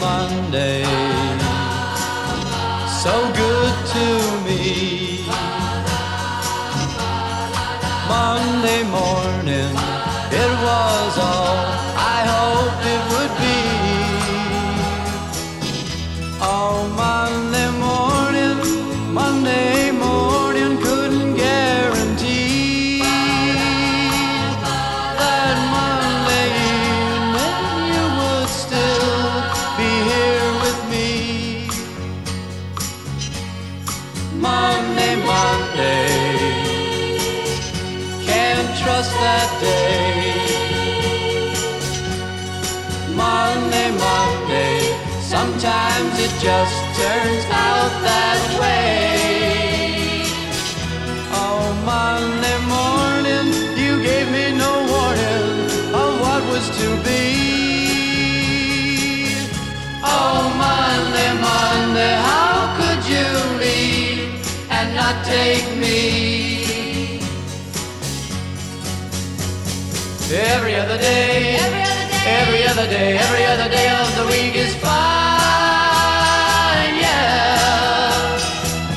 Monday. So good to me. Monday morning. Monday, Monday, can't trust that day. Monday, Monday, sometimes it just turns out that way. Oh, Monday and not take me? Every other day, Every other day. every other day, every other day of the week is fine, yeah.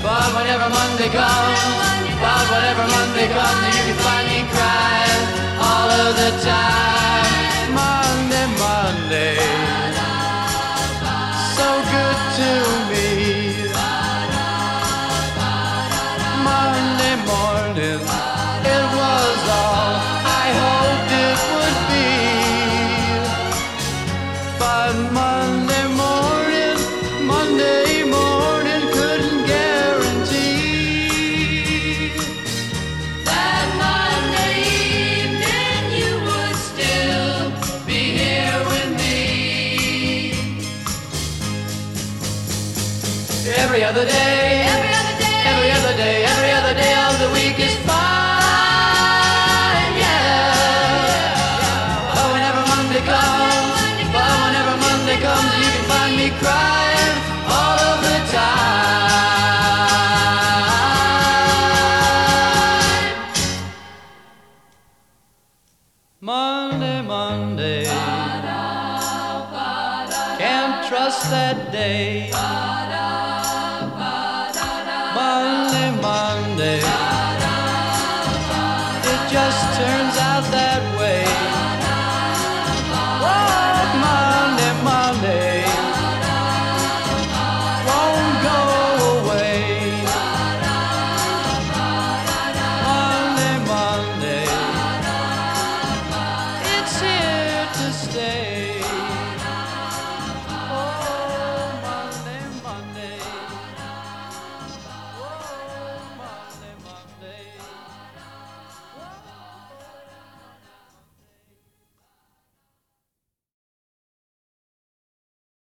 But whenever Monday comes, but whenever Monday Every other day, Every other day. every other day, every other day Monday, Monday. Can't trust that day. day.